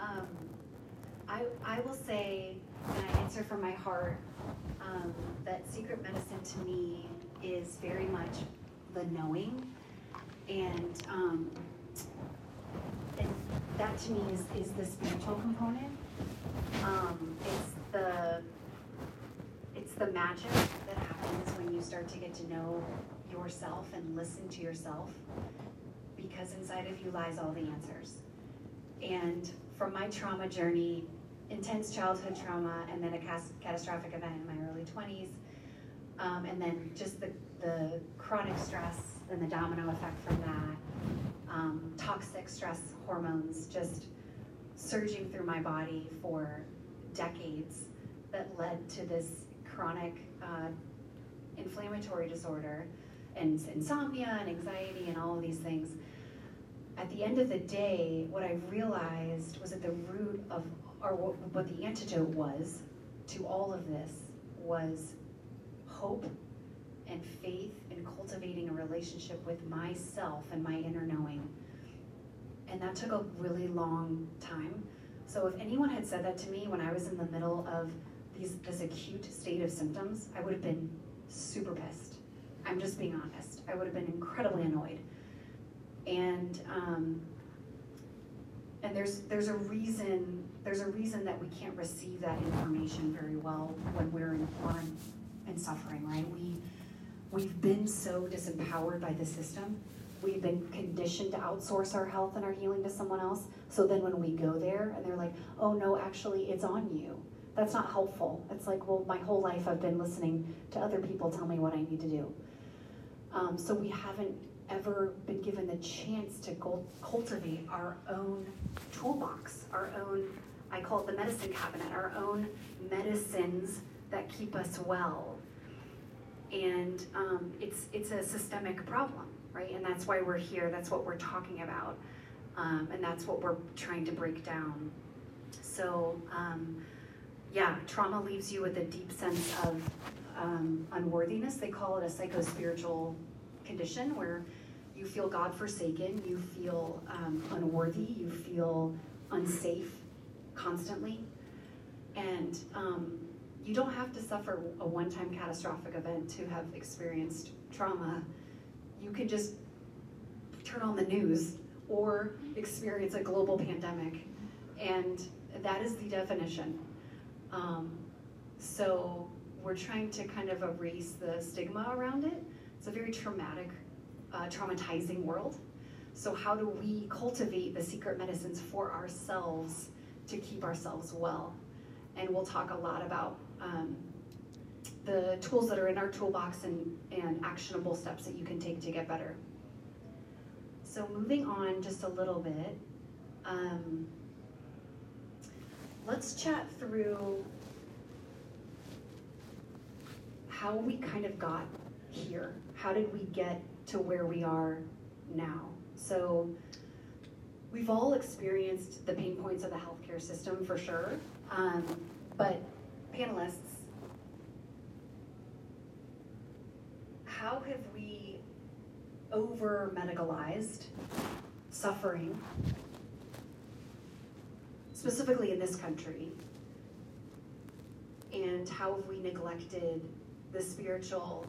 Um, I, I will say, and I answer from my heart, um, that secret medicine to me is very much the knowing. And, um, and that to me is, is the spiritual component. Um, it's the it's the magic that happens when you start to get to know yourself and listen to yourself because inside of you lies all the answers. And from my trauma journey, intense childhood trauma, and then a catastrophic event in my early 20s, um, and then just the, the chronic stress and the domino effect from that, um, toxic stress hormones just surging through my body for decades that led to this chronic uh, inflammatory disorder and insomnia and anxiety and all of these things. At the end of the day, what I realized was that the root of, or what the antidote was to all of this was hope and faith and cultivating a relationship with myself and my inner knowing. And that took a really long time. So if anyone had said that to me when I was in the middle of these, this acute state of symptoms, I would have been super pissed. I'm just being honest. I would have been incredibly annoyed. And um, and there's there's a reason there's a reason that we can't receive that information very well when we're in, in, in suffering, right? We we've been so disempowered by the system. We've been conditioned to outsource our health and our healing to someone else. So then when we go there and they're like, "Oh no, actually, it's on you." That's not helpful. It's like, well, my whole life I've been listening to other people tell me what I need to do. Um, so we haven't ever been given the chance to cultivate our own toolbox, our own, I call it the medicine cabinet, our own medicines that keep us well. And um, it's, it's a systemic problem, right? And that's why we're here, that's what we're talking about. Um, and that's what we're trying to break down. So, um, yeah, trauma leaves you with a deep sense of um, unworthiness. They call it a psycho-spiritual condition where you feel God forsaken, you feel um, unworthy, you feel unsafe constantly. And um, you don't have to suffer a one time catastrophic event to have experienced trauma. You can just turn on the news or experience a global pandemic. And that is the definition um, so we're trying to kind of erase the stigma around it. It's a very traumatic, uh, traumatizing world. So how do we cultivate the secret medicines for ourselves to keep ourselves well? And we'll talk a lot about um, the tools that are in our toolbox and, and actionable steps that you can take to get better. So moving on just a little bit, um, let's chat through how we kind of got here. How did we get to where we are now? So we've all experienced the pain points of the healthcare system for sure, um, but panelists, how have we over medicalized suffering specifically in this country? And how have we neglected the spiritual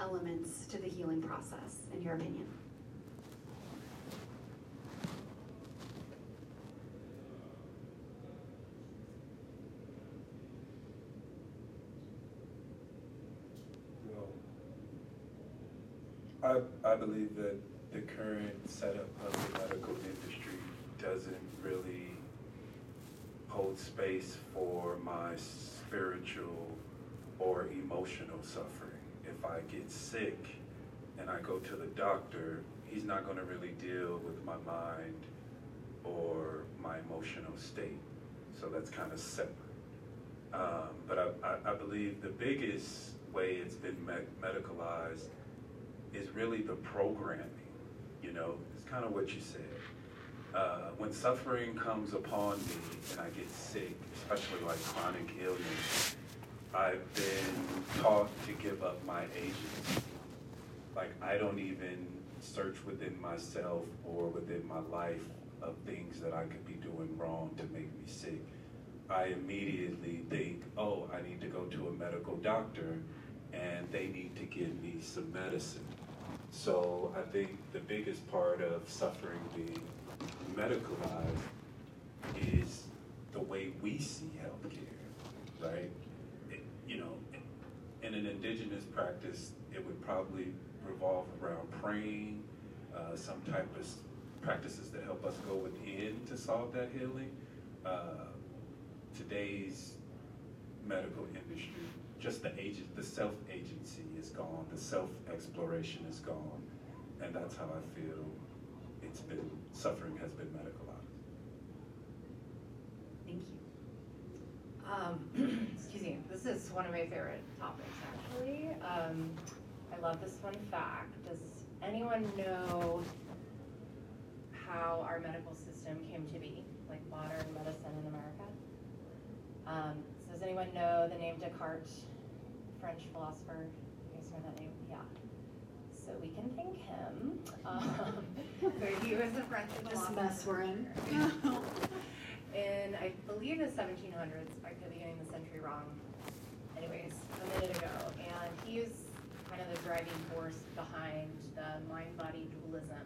elements to the healing process, in your opinion? I, I believe that the current setup of the medical industry doesn't really hold space for my spiritual or emotional suffering. If I get sick and I go to the doctor, he's not going to really deal with my mind or my emotional state. So that's kind of separate. Um, but I, I, I, believe the biggest way it's been me medicalized is really the programming. You know, it's kind of what you said uh, when suffering comes upon me and I get sick, especially like chronic illness, I've been taught to give up my agency. Like I don't even search within myself or within my life of things that I could be doing wrong to make me sick, I immediately think, oh, I need to go to a medical doctor and they need to give me some medicine. So I think the biggest part of suffering being medicalized is the way we see healthcare, right? You know, in an indigenous practice, it would probably revolve around praying, uh, some type of practices that help us go within to solve that healing. Uh, today's medical industry, just the agent, the self-agency is gone, the self-exploration is gone, and that's how I feel it's been, suffering has been medicalized. Thank you. Um, is one of my favorite topics, actually. Um, I love this fun fact. Does anyone know how our medical system came to be, like modern medicine in America? Um, so does anyone know the name Descartes, French philosopher? You guys know that name? Yeah. So we can thank him. Um, so he was a French This philosopher. mess we're in. in I believe the 1700s. I could be getting the century wrong. Anyways, a minute ago, and he was kind of the driving force behind the mind-body dualism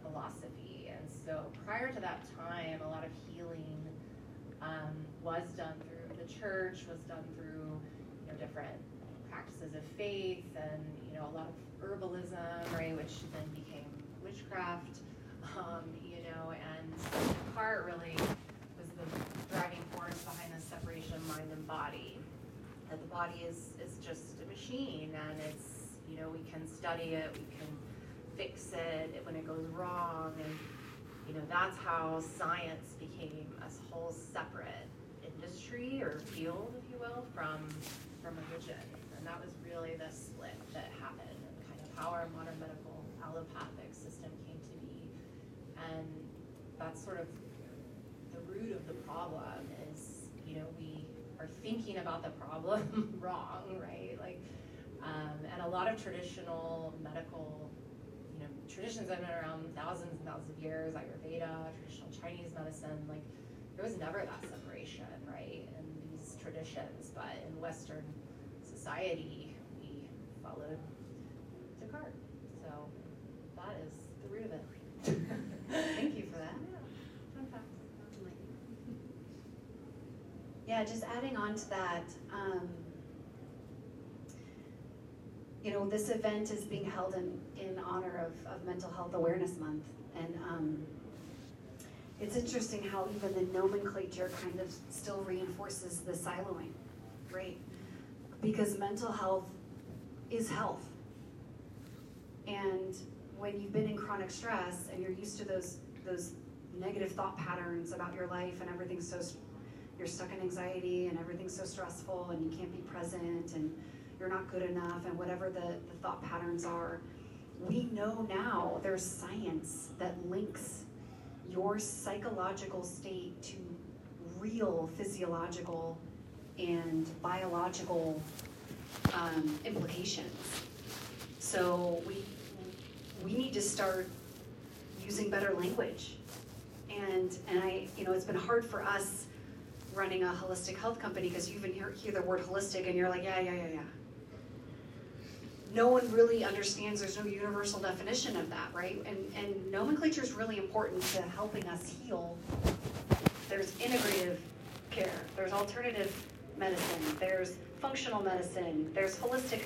philosophy. And so prior to that time, a lot of healing um, was done through the church, was done through you know different practices of faith, and you know a lot of herbalism, right, which then became witchcraft. Um, you know, and Descartes really was the driving force behind the separation of mind and body. That the body is is just a machine, and it's you know we can study it, we can fix it when it goes wrong, and you know that's how science became a whole separate industry or field, if you will, from from religion, and that was really the split that happened, and kind of how our modern medical allopathic system came to be, and that's sort of the root of the problem is you know we are thinking about the problem wrong, right? Like, um, and a lot of traditional medical you know, traditions that have been around thousands and thousands of years, Ayurveda, traditional Chinese medicine, like there was never that separation, right, in these traditions. But in Western society, we followed Descartes. So that is the root of it. Thank you for that. Yeah, fun fact. Yeah, just adding on to that, um, you know, this event is being held in, in honor of, of Mental Health Awareness Month. And um, it's interesting how even the nomenclature kind of still reinforces the siloing, right? Because mental health is health. And when you've been in chronic stress and you're used to those, those negative thought patterns about your life and everything's so you're stuck in anxiety and everything's so stressful and you can't be present and you're not good enough and whatever the, the thought patterns are. We know now there's science that links your psychological state to real physiological and biological um, implications. So we we need to start using better language. And and I you know it's been hard for us running a holistic health company because you even hear, hear the word holistic and you're like, yeah, yeah, yeah, yeah. No one really understands, there's no universal definition of that, right? And, and nomenclature is really important to helping us heal. There's integrative care, there's alternative medicine, there's functional medicine, there's holistic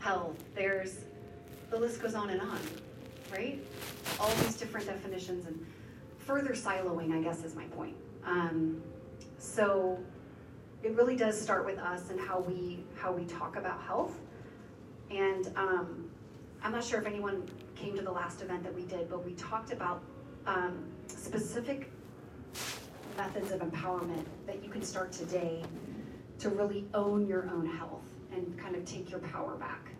health, there's, the list goes on and on, right? All these different definitions and further siloing, I guess, is my point. Um, so it really does start with us and how we how we talk about health. And um, I'm not sure if anyone came to the last event that we did, but we talked about um, specific methods of empowerment that you can start today to really own your own health and kind of take your power back.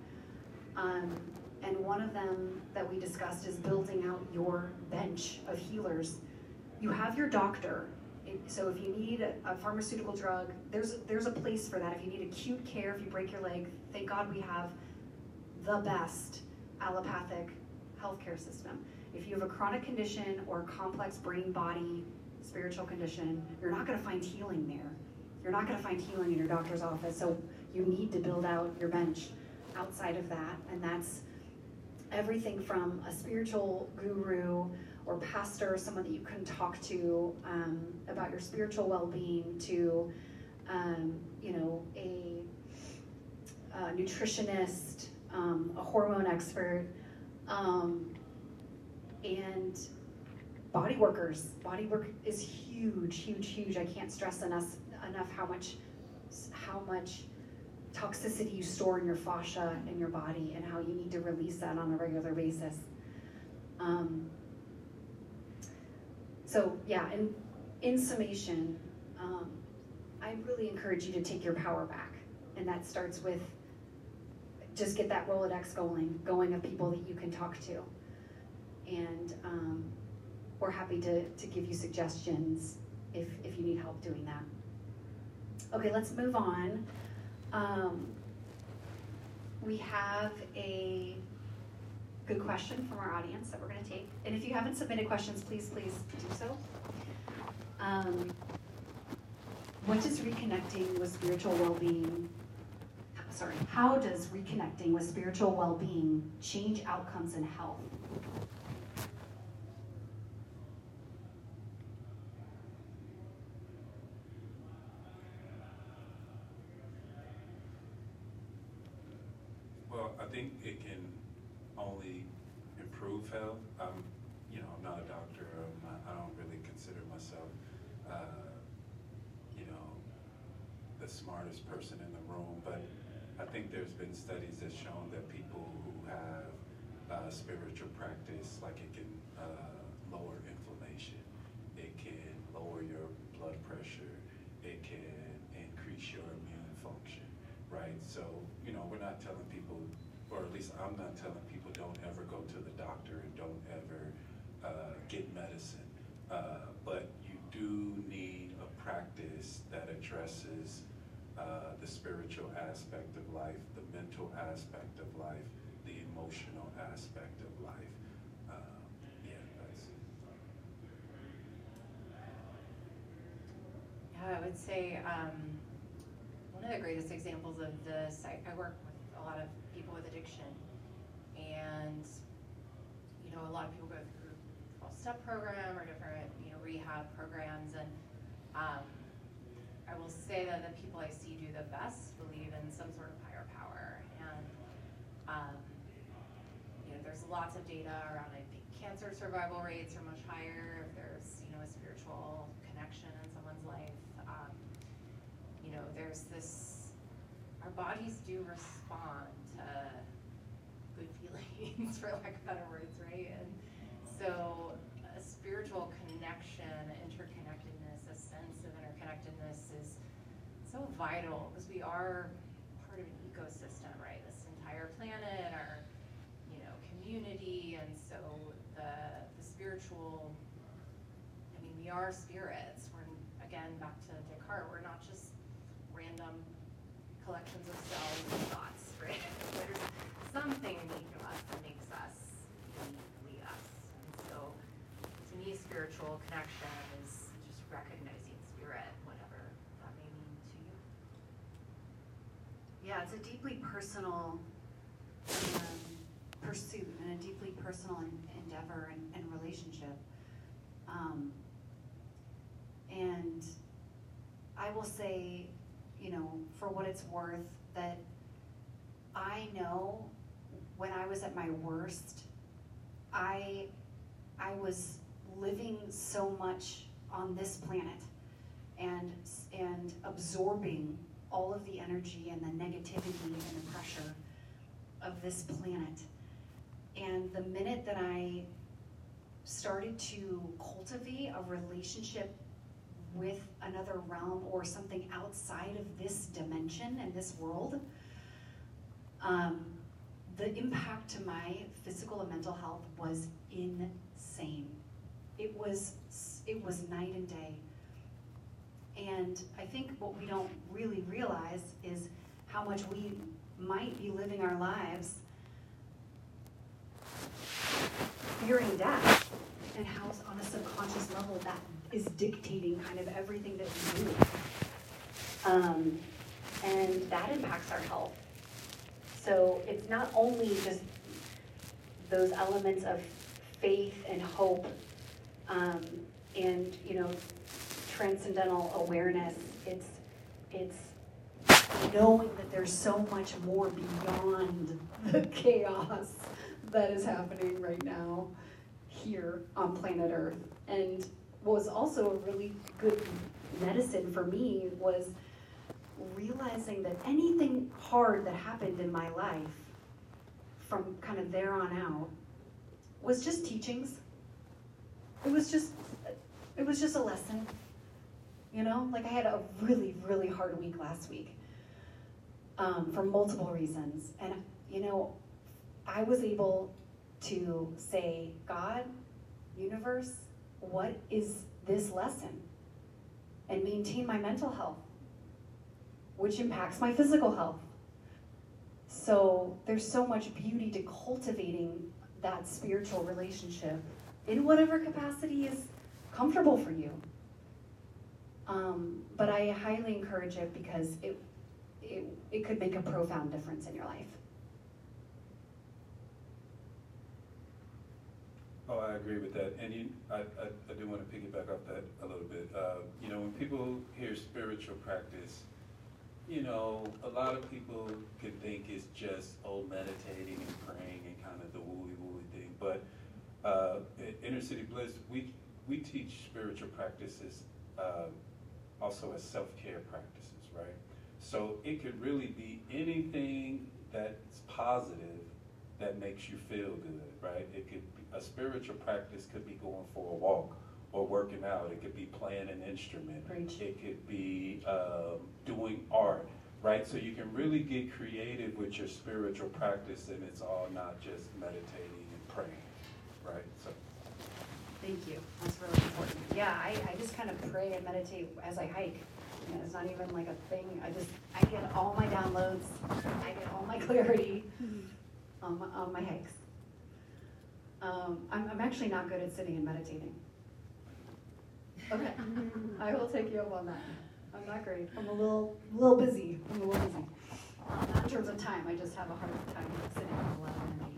Um, and one of them that we discussed is building out your bench of healers. You have your doctor so if you need a, pharmaceutical drug, there's there's a place for that. If you need acute care, if you break your leg, thank God we have the best allopathic healthcare system. If you have a chronic condition or complex brain body spiritual condition, you're not going to find healing there. You're not going to find healing in your doctor's office. So you need to build out your bench outside of that. And that's everything from a spiritual guru or pastor, someone that you can talk to um, about your spiritual well being, to, um, you know, a, a nutritionist, um, a hormone expert, um, and body workers. Body work is huge, huge, huge. I can't stress enough enough how much how much toxicity you store in your fascia in your body and how you need to release that on a regular basis. Um, so yeah, in, in summation, um, I really encourage you to take your power back. And that starts with just get that Rolodex going, going of people that you can talk to. And um, we're happy to, to give you suggestions if, if you need help doing that. Okay, let's move on. Um, we have a good question from our audience that we're going to take. And if you haven't submitted questions, please, please do so. Um, what does reconnecting with spiritual well-being sorry how does reconnecting with spiritual well-being change outcomes in health think it can only improve health. I'm, you know, I'm not a doctor. I'm not, I don't really consider myself, uh, you know, the smartest person in the room. But I think there's been studies that shown that people who have uh, spiritual practice, like it can uh, lower inflammation, it can lower your blood pressure, it can increase your immune function, right? So, you know, we're not telling people or at least I'm not telling people don't ever go to the doctor and don't ever uh, get medicine. Uh, but you do need a practice that addresses uh, the spiritual aspect of life, the mental aspect of life, the emotional aspect of life. Um, yeah, that's. Yeah, I would say um, one of the greatest examples of this, I, I work with a lot of people with addiction. And, you know, a lot of people go through 12-step program or different, you know, rehab programs. And um, I will say that the people I see do the best believe in some sort of higher power. And, um, you know, there's lots of data around, I think, cancer survival rates are much higher if there's, you know, a spiritual connection in someone's life. Um, you know, there's this, our bodies do respond to good feelings, for lack of better words, right? And so a spiritual connection, interconnectedness, a sense of interconnectedness is so vital because we are part of an ecosystem, right? This entire planet, our you know community, and so the the spiritual. I mean, we are spirits. We're again back to Descartes. We're not just random collections of cells and thoughts, right? There's something in each of us that makes us uniquely us. And so, to me, spiritual connection is just recognizing spirit, whatever that may mean to you. Yeah, it's a deeply personal um, pursuit and a deeply personal endeavor and, and relationship. Um, and I will say, you know, for what it's worth, that I know when I was at my worst, I I was living so much on this planet and and absorbing all of the energy and the negativity and the pressure of this planet. And the minute that I started to cultivate a relationship with another realm or something outside of this dimension and this world, um, the impact to my physical and mental health was insane. It was it was night and day. And I think what we don't really realize is how much we might be living our lives fearing death and how on a subconscious level that is dictating kind of everything that we do. Um, and that impacts our health. So it's not only just those elements of faith and hope um, and you know transcendental awareness. It's it's knowing that there's so much more beyond the chaos that is happening right now here on planet Earth. And what was also a really good medicine for me was realizing that anything hard that happened in my life from kind of there on out was just teachings. It was just it was just a lesson. You know, like I had a really, really hard week last week um, for multiple reasons. And, you know, I was able to say, God, universe, what is this lesson? And maintain my mental health, which impacts my physical health. So there's so much beauty to cultivating that spiritual relationship in whatever capacity is comfortable for you. Um, but I highly encourage it because it, it, it could make a profound difference in your life. Oh, I agree with that. And you, I, I, I do want to piggyback off that a little bit. Uh, you know, when people hear spiritual practice, you know, a lot of people can think it's just, oh, meditating and praying and kind of the wooly wooly thing. But uh, Inner City Bliss, we, we teach spiritual practices uh, also as self-care practices, right? So it could really be anything that's positive that makes you feel good, right? It could a spiritual practice could be going for a walk or working out. It could be playing an instrument. Preach. It could be um, doing art, right? So you can really get creative with your spiritual practice, and it's all not just meditating and praying, right? So. Thank you. That's really important. Yeah, I, I just kind of pray and meditate as I hike. You know, it's not even like a thing. I just I get all my downloads. I get all my clarity on my, on my hikes. Um, I'm, I'm actually not good at sitting and meditating. Okay, I will take you up on that. I'm not great. I'm a little little busy. I'm a little busy. Not in terms of time. I just have a hard time sitting with a lot of energy.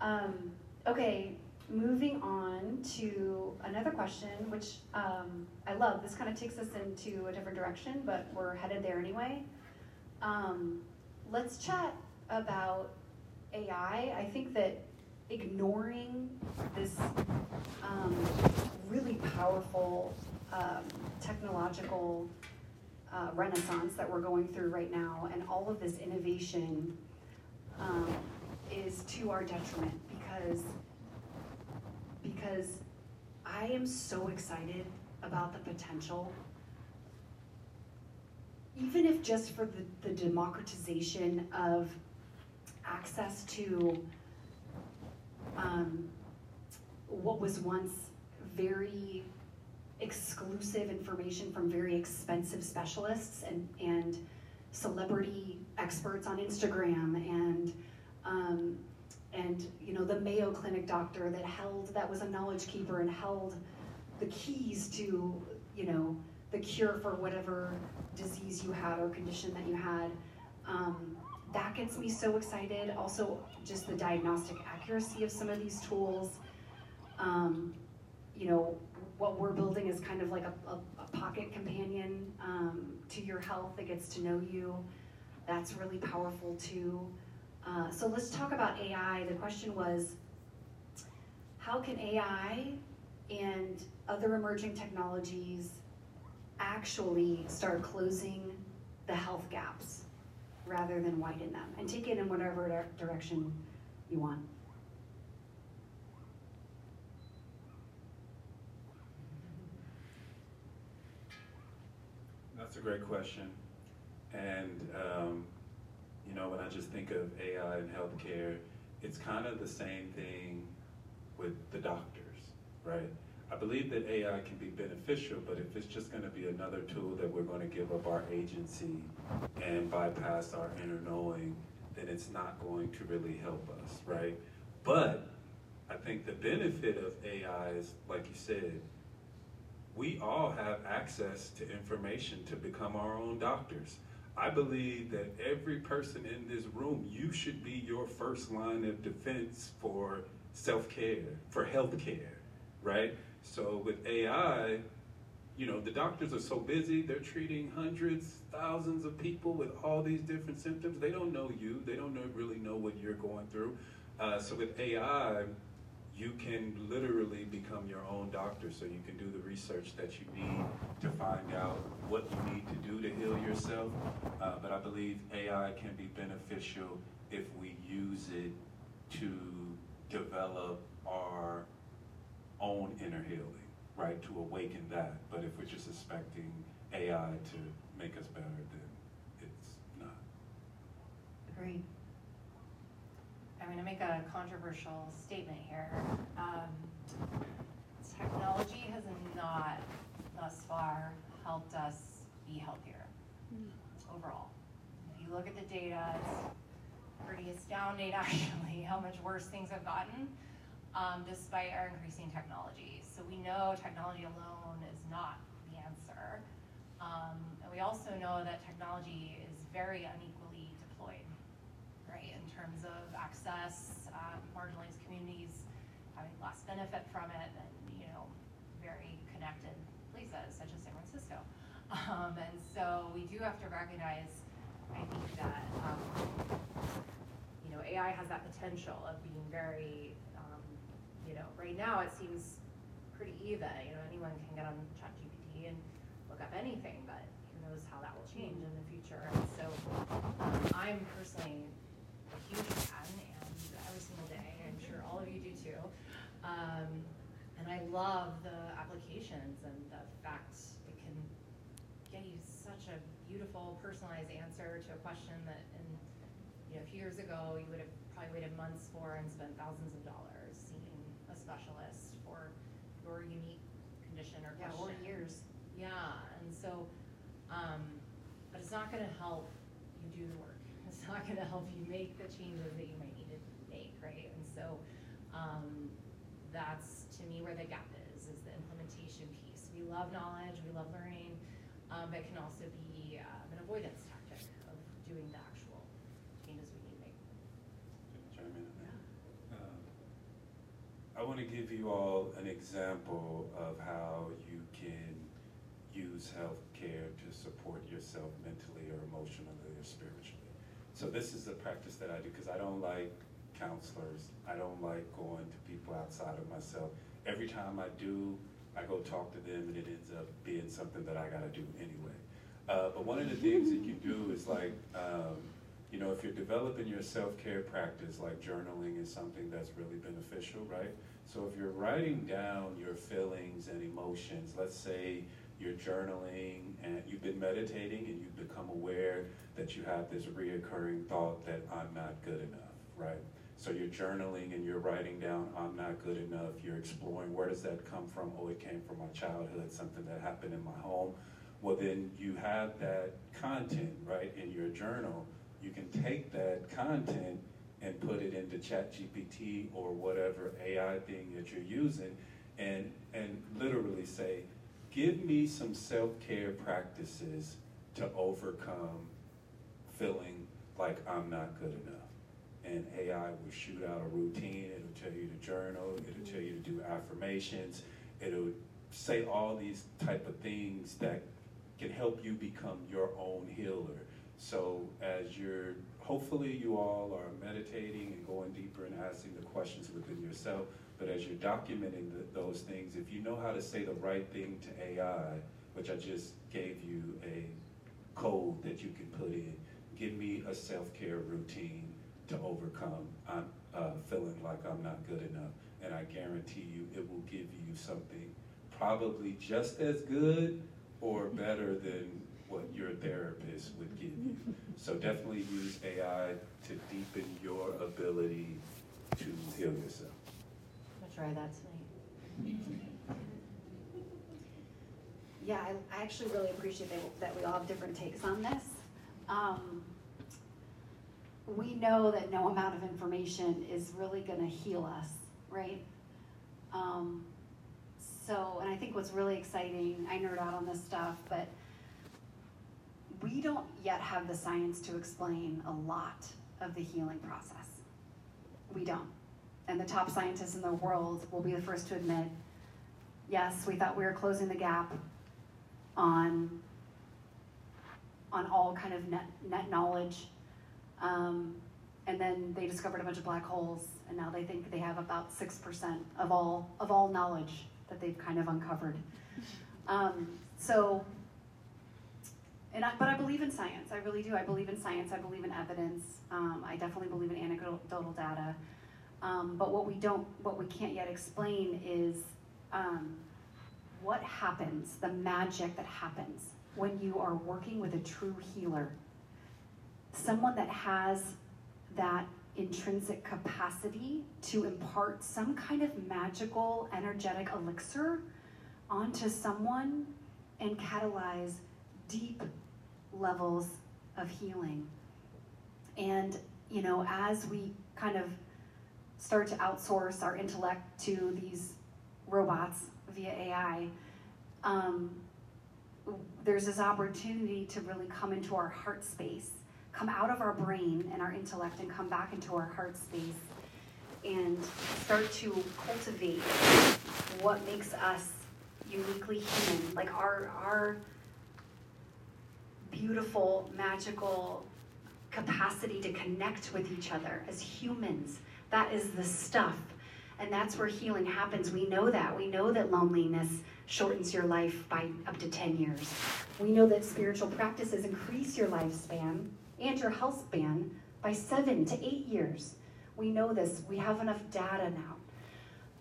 Um, okay, moving on to another question, which um, I love. This kind of takes us into a different direction, but we're headed there anyway. Um, let's chat about AI. I think that ignoring this um, really powerful um, technological uh, renaissance that we're going through right now and all of this innovation um, is to our detriment because because I am so excited about the potential. Even if just for the, the democratization of access to um, what was once very exclusive information from very expensive specialists and, and celebrity experts on Instagram and um, and you know the Mayo Clinic doctor that held that was a knowledge keeper and held the keys to you know the cure for whatever disease you had or condition that you had. Um, that gets me so excited. Also, just the diagnostic accuracy of some of these tools. Um, you know, what we're building is kind of like a, a, a pocket companion um, to your health that gets to know you. That's really powerful too. Uh, so let's talk about AI. The question was, how can AI and other emerging technologies actually start closing the health gaps rather than widen them and take it in whatever direction you want. That's a great question. And um, you know, when I just think of AI and healthcare, it's kind of the same thing with the doctors, right? I believe that AI can be beneficial, but if it's just going to be another tool that we're going to give up our agency and bypass our inner knowing, then it's not going to really help us, right? But I think the benefit of AI is, like you said, we all have access to information to become our own doctors. I believe that every person in this room, you should be your first line of defense for self care, for health care, right? So with AI, you know, the doctors are so busy, they're treating hundreds, thousands of people with all these different symptoms. They don't know you, they don't know, really know what you're going through. Uh, so with AI, you can literally become your own doctor so you can do the research that you need to find out what you need to do to heal yourself. Uh, but I believe AI can be beneficial if we use it to develop our own inner healing, right? To awaken that. But if we're just expecting AI to make us better, then it's not. Agreed. I'm gonna make a controversial statement here. Um, technology has not thus far helped us be healthier overall. If you look at the data, it's pretty astounding actually how much worse things have gotten um, despite our increasing technology. So we know technology alone is not the answer. Um, and we also know that technology is very unequally deployed, right? In terms of access, um, marginalized communities having less benefit from it than, you know, very connected places such as San Francisco. Um, and so we do have to recognize, I think that, um, you know, AI has that potential of being very, you know, right now it seems pretty even. You know, anyone can get on ChatGPT and look up anything, but who knows how that will change in the future. And so um, I'm personally a huge fan, and every single day, I'm sure all of you do too. Um, and I love the applications and the fact it can get you such a beautiful, personalized answer to a question that in you know, a few years ago you would have probably waited months for and spent thousands of dollars specialist for your unique condition or Yeah, question. or years. Yeah, and so, um, but it's not gonna help you do the work. It's not gonna help you make the changes that you might need to make, right? And so, um, that's to me where the gap is, is the implementation piece. We love knowledge, we love learning, um, but it can also be, um, an avoidance tactic of doing the actual changes we need to make. Chime in on that? Um, I want to give you all an example of how you can use healthcare to support yourself mentally or emotionally or spiritually. So this is a practice that I do because I don't like counselors. I don't like going to people outside of myself. Every time I do, I go talk to them and it ends up being something that I got to do anyway. Uh, but one of the things that you do is like, um, you know, if you're developing your self-care practice, like journaling is something that's really beneficial, right? So if you're writing down your feelings and emotions, let's say you're journaling and you've been meditating and you've become aware that you have this reoccurring thought that I'm not good enough, right? So you're journaling and you're writing down, I'm not good enough. You're exploring where does that come from? Oh, it came from my childhood, something that happened in my home. Well, then you have that content, right, in your journal. You can take that content and put it into ChatGPT or whatever AI thing that you're using and, and literally say, give me some self-care practices to overcome feeling like I'm not good enough and AI will shoot out a routine. It'll tell you to journal. It'll tell you to do affirmations. It'll say all these type of things that can help you become your own healer. So as you're, hopefully you all are meditating and going deeper and asking the questions within yourself. But as you're documenting the, those things, if you know how to say the right thing to AI, which I just gave you a code that you can put in, give me a self-care routine to overcome I'm uh, feeling like I'm not good enough. And I guarantee you it will give you something probably just as good or better than what your therapist would give you. So definitely use AI to deepen your ability to heal yourself. Gonna try that tonight. Yeah, I, I actually really appreciate that, that we all have different takes on this. Um, we know that no amount of information is really gonna heal us, right? Um, so, and I think what's really exciting, I nerd out on this stuff, but we don't yet have the science to explain a lot of the healing process. We don't. And the top scientists in the world will be the first to admit yes, we thought we were closing the gap on on all kind of net, net knowledge. Um, and then they discovered a bunch of black holes, and now they think they have about six percent of all of all knowledge that they've kind of uncovered. Um, so, and I, but I believe in science. I really do. I believe in science. I believe in evidence. Um, I definitely believe in anecdotal data. Um, but what we don't, what we can't yet explain is um, what happens, the magic that happens when you are working with a true healer, someone that has that intrinsic capacity to impart some kind of magical, energetic elixir onto someone and catalyze deep levels of healing. And, you know, as we kind of start to outsource our intellect to these robots via AI, um, there's this opportunity to really come into our heart space, come out of our brain and our intellect and come back into our heart space and start to cultivate what makes us uniquely human, like our our beautiful, magical capacity to connect with each other as humans. That is the stuff. And that's where healing happens. We know that. We know that loneliness shortens your life by up to 10 years. We know that spiritual practices increase your lifespan and your health span by seven to eight years. We know this. We have enough data now.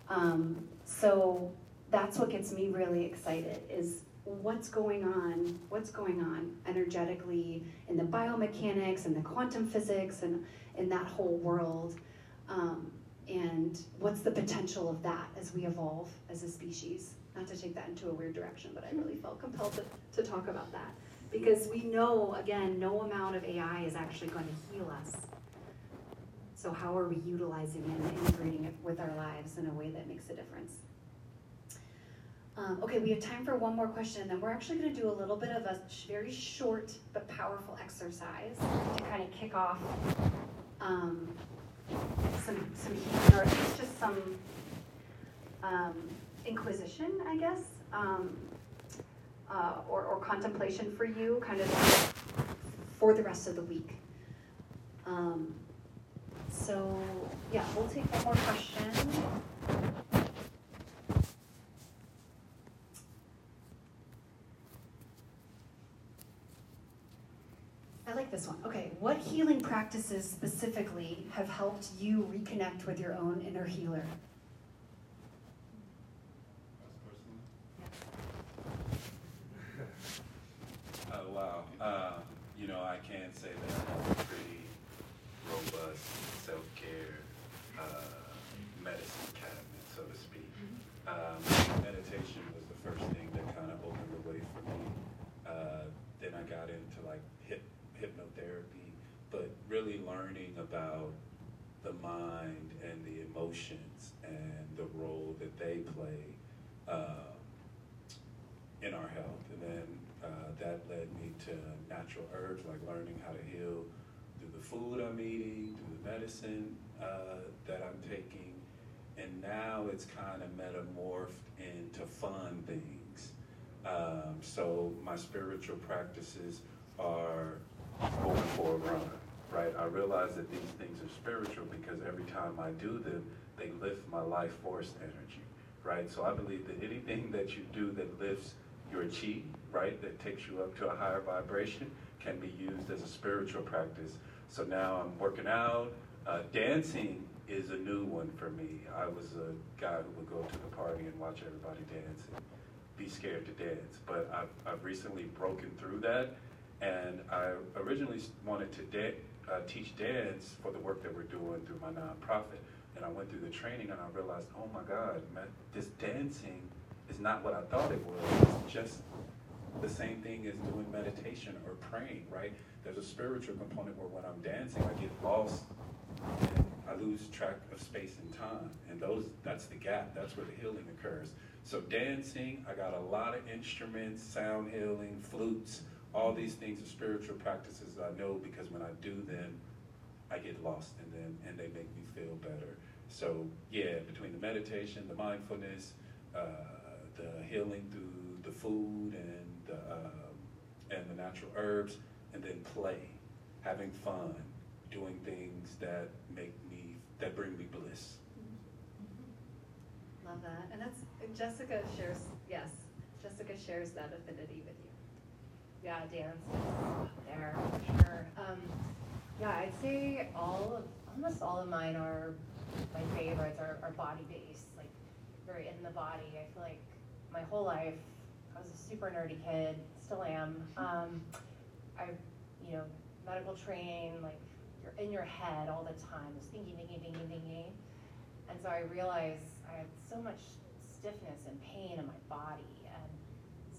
Um, so that's what gets me really excited is what's going on, what's going on energetically in the biomechanics and the quantum physics and in that whole world. Um, and what's the potential of that as we evolve as a species? Not to take that into a weird direction, but I really felt compelled to, to talk about that. Because we know, again, no amount of AI is actually going to heal us. So, how are we utilizing it and integrating it with our lives in a way that makes a difference? Um, okay, we have time for one more question, and then we're actually going to do a little bit of a very short but powerful exercise to kind of kick off um, some some heat, or at least just some um, inquisition, I guess, um, uh, or, or contemplation for you, kind of for the rest of the week. Um, so yeah, we'll take one more question. This one. Okay, what healing practices specifically have helped you reconnect with your own inner healer? Oh, wow. Um, you know, I can say that I have a pretty robust self-care uh, medicine cabinet, so to speak. Um, meditation was the first thing that kind of opened the way for me. Uh, then I got into like hip, hypnotherapy, but really learning about the mind and the emotions and the role that they play um, in our health. And then uh, that led me to natural herbs, like learning how to heal through the food I'm eating, through the medicine uh, that I'm taking. And now it's kind of metamorphed into fun things. Um, so my spiritual practices are going for a run, right? I realize that these things are spiritual because every time I do them, they lift my life force energy, right? So I believe that anything that you do that lifts your chi, right, that takes you up to a higher vibration, can be used as a spiritual practice. So now I'm working out. Uh, dancing is a new one for me. I was a guy who would go to the party and watch everybody dance and be scared to dance. But I've, I've recently broken through that, and I originally wanted to da- uh, teach dance for the work that we're doing through my nonprofit. And I went through the training, and I realized, oh my God, man, this dancing is not what I thought it was. It's just the same thing as doing meditation or praying, right? There's a spiritual component where when I'm dancing, I get lost and I lose track of space and time, and those that's the gap. That's where the healing occurs. So dancing, I got a lot of instruments, sound healing, flutes, all these things are spiritual practices I know because when I do them, I get lost in them and they make me feel better. So yeah, between the meditation, the mindfulness, uh, the healing through the food and the, um, and the natural herbs, and then play, having fun, doing things that make me that bring me bliss. Love that. And that's, Jessica shares, yes, Jessica shares that affinity with. Yeah, dance there sure. Um, yeah, I'd say all of, almost all of mine are my favorites are, are body based, like very in the body. I feel like my whole life I was a super nerdy kid, still am. Um, I, you know, medical train, like you're in your head all the time, just thinking, thinking, thinking, thinking. And so I realized I had so much stiffness and pain in my body,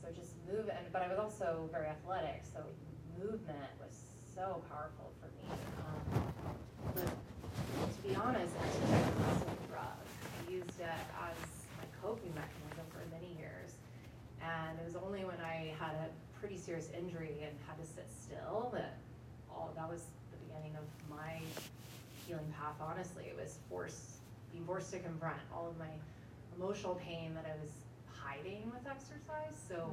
so just move. And but I was also very athletic, so movement was so powerful for me. Um, but to be honest, exercise was a drug. I used it as my coping mechanism for many years, and it was only when I had a pretty serious injury and had to sit still that all that was the beginning of my healing path. Honestly, it was forced being forced to confront all of my emotional pain that I was hiding with exercise. So.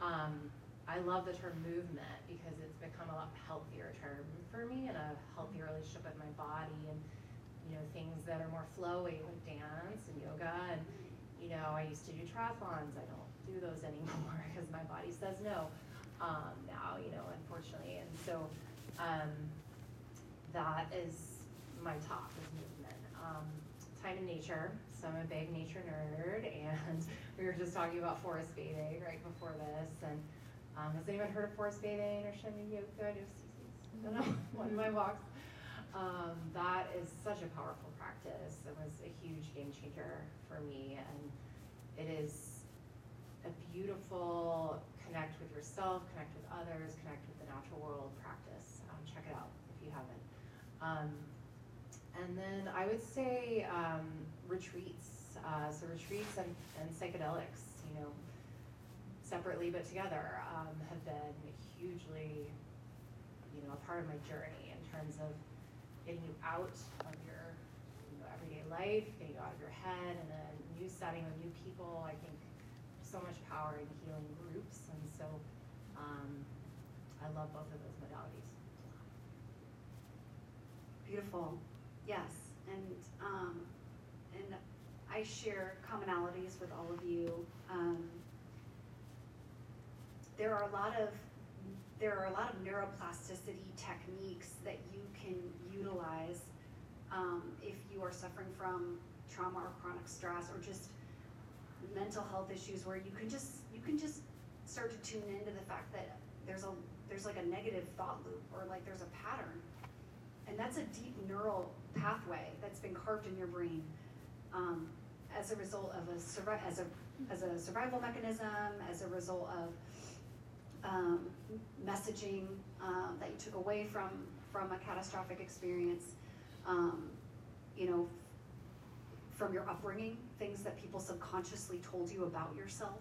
Um, I love the term movement because it's become a lot healthier term for me and a healthier relationship with my body and you know things that are more flowy with dance and yoga and you know I used to do triathlons I don't do those anymore because my body says no um, now you know unfortunately and so um, that is my top is movement um, time in nature so I'm a big nature nerd and we were just talking about forest bathing right before this and um, has anyone heard of forest bathing or Shinrin-yoku? No, no, one of my walks. Um, that is such a powerful practice. It was a huge game changer for me, and it is a beautiful connect with yourself, connect with others, connect with the natural world practice. Um, check it out if you haven't. Um, and then I would say um, retreats. Uh, so retreats and, and psychedelics. You know separately but together um, have been hugely, you know, a part of my journey in terms of getting you out of your you know, everyday life, getting you out of your head in a new setting with new people. I think so much power in healing groups, and so um, I love both of those modalities. Beautiful, yes, and um, and I share commonalities with all of you. Um, there are a lot of there are a lot of neuroplasticity techniques that you can utilize um, if you are suffering from trauma or chronic stress or just mental health issues where you can just you can just start to tune into the fact that there's a there's like a negative thought loop or like there's a pattern and that's a deep neural pathway that's been carved in your brain um, as a result of a as a as a survival mechanism as a result of um, messaging um, that you took away from from a catastrophic experience, um, you know, from your upbringing, things that people subconsciously told you about yourself,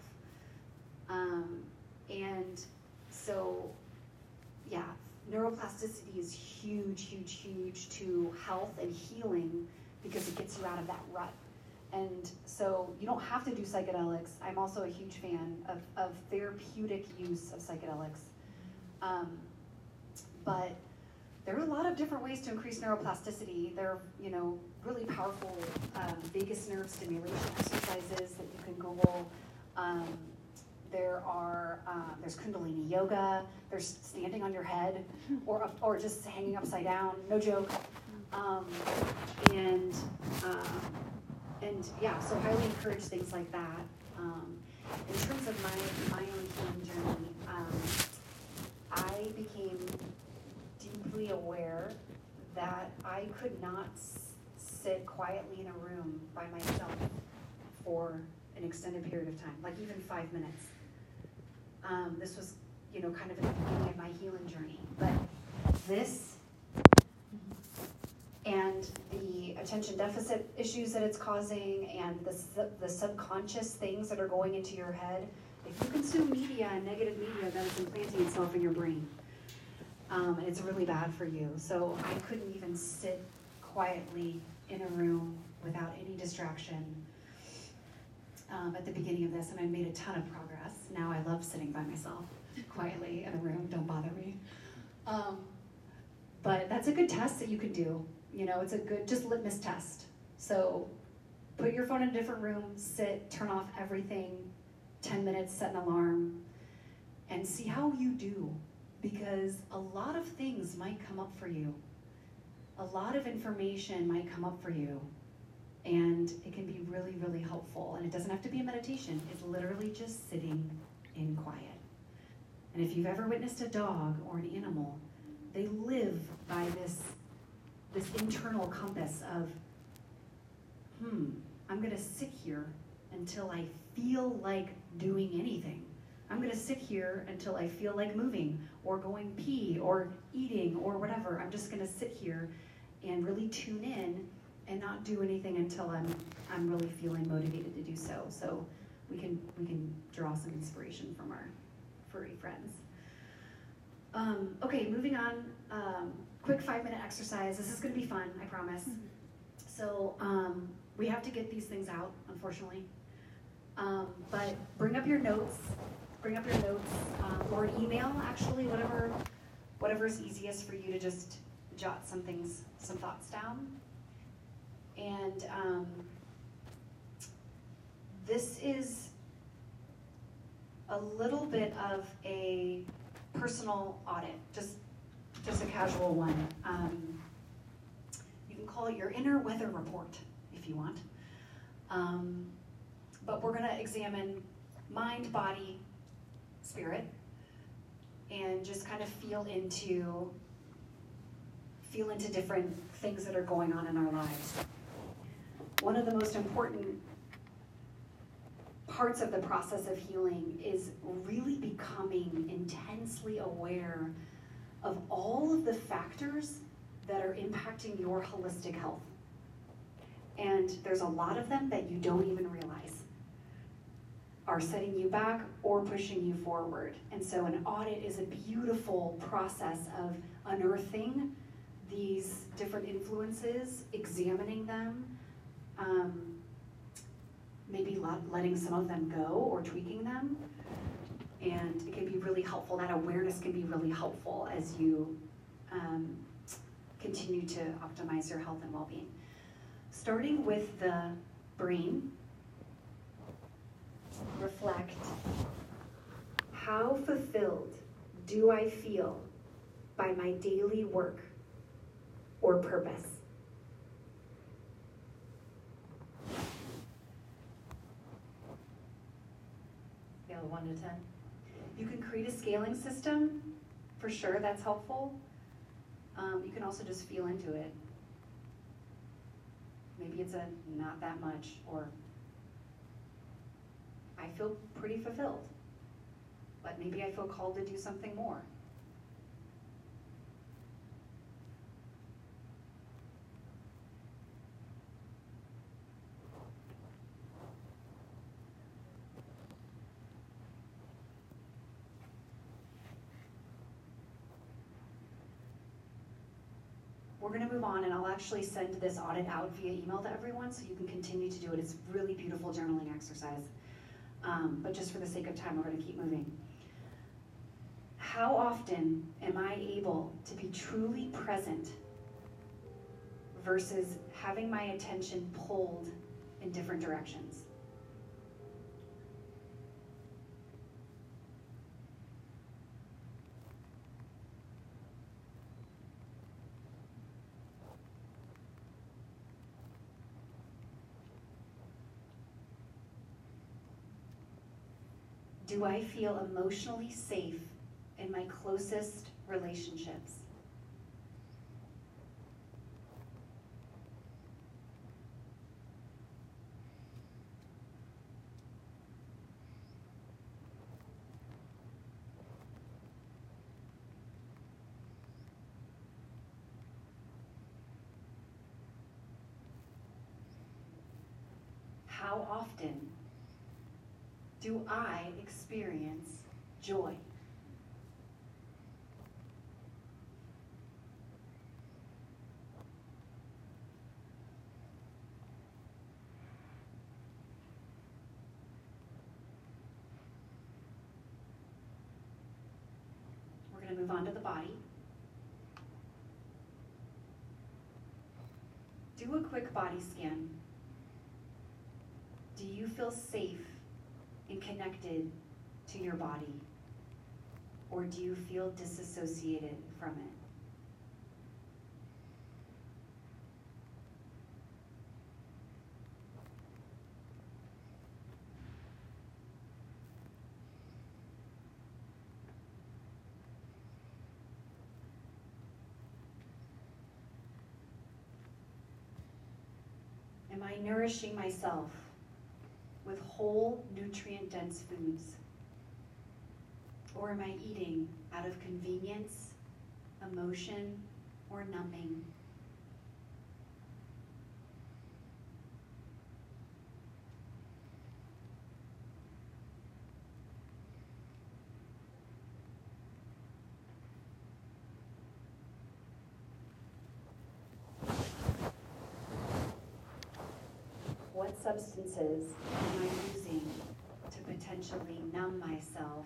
um, and so, yeah, neuroplasticity is huge, huge, huge to health and healing because it gets you out of that rut and so you don't have to do psychedelics. I'm also a huge fan of, of therapeutic use of psychedelics. Um, but there are a lot of different ways to increase neuroplasticity. There are, you know, really powerful um, vagus nerve stimulation exercises that you can Google. Um, there are um, there's Kundalini yoga. There's standing on your head, or or just hanging upside down. No joke. Um, and um, and yeah, so highly encourage things like that. Um, in terms of my, my own healing journey, um, I became deeply aware that I could not sit quietly in a room by myself for an extended period of time, like even five minutes. Um, this was, you know, kind of at the beginning of my healing journey. But this and the attention deficit issues that it's causing and the, the subconscious things that are going into your head. If you consume media and negative media, that is implanting itself in your brain. Um, and it's really bad for you. So I couldn't even sit quietly in a room without any distraction um, at the beginning of this, and I made a ton of progress. Now I love sitting by myself quietly in a room. Don't bother me. Um, but that's a good test that you can do. You know, it's a good just litmus test. So put your phone in a different room, sit, turn off everything, 10 minutes, set an alarm, and see how you do. Because a lot of things might come up for you. A lot of information might come up for you. And it can be really, really helpful. And it doesn't have to be a meditation, it's literally just sitting in quiet. And if you've ever witnessed a dog or an animal, they live by this, this internal compass of, hmm, I'm going to sit here until I feel like doing anything. I'm going to sit here until I feel like moving or going pee or eating or whatever. I'm just going to sit here and really tune in and not do anything until I'm I'm really feeling motivated to do so. So we can we can draw some inspiration from our furry friends. Um, okay, moving on. Um, quick five minute exercise. This is going to be fun, I promise. So um, we have to get these things out, unfortunately. Um, but bring up your notes. Bring up your notes um, or an email, actually, whatever whatever is easiest for you to just jot some things, some thoughts down. And um, this is a little bit of a personal audit, just just a casual one. Um, you can call it your inner weather report if you want. Um, but we're going to examine mind, body, spirit, and just kind of feel into feel into different things that are going on in our lives. One of the most important parts of the process of healing is really becoming intensely aware of all of the factors that are impacting your holistic health. And there's a lot of them that you don't even realize are setting you back or pushing you forward. And so an audit is a beautiful process of unearthing these different influences, examining them, um, maybe letting some of them go or tweaking them. And it can be really helpful. That awareness can be really helpful as you um, continue to optimize your health and well being. Starting with the brain, reflect how fulfilled do I feel by my daily work or purpose? Scale of one to ten. You can create a scaling system, for sure, that's helpful. Um, you can also just feel into it. Maybe it's a not that much, or I feel pretty fulfilled, but maybe I feel called to do something more. We're gonna move on and I'll actually send this audit out via email to everyone so you can continue to do it. It's a really beautiful journaling exercise. Um, but just for the sake of time, we're gonna keep moving. How often am I able to be truly present versus having my attention pulled in different directions? Do I feel emotionally safe in my closest relationships? how often do I experience joy? We're going to move on to the body. Do a quick body scan. Do you feel safe and connected to your body? Or do you feel disassociated from it? Am I nourishing myself with whole, nutrient dense foods? Or am I eating out of convenience, emotion, or numbing? What substances am I using to numb myself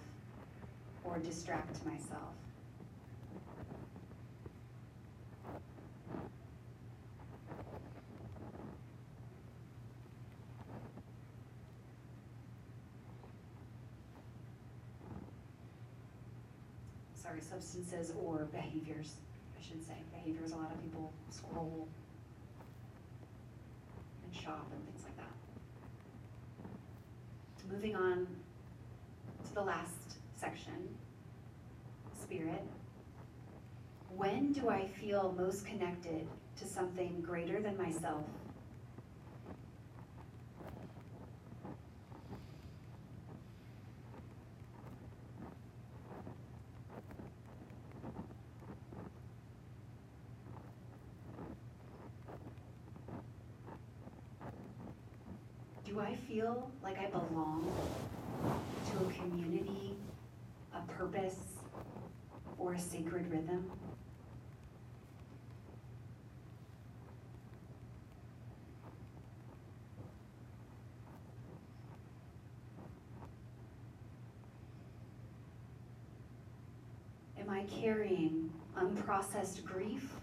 or distract myself? Sorry, substances or behaviors, I should say. Behaviors, a lot of people scroll and shop and things like that. Moving on the last section, spirit. When do I feel most connected to something greater than myself? Do I feel like I belong to a community, a purpose, or a sacred rhythm? Am I carrying unprocessed grief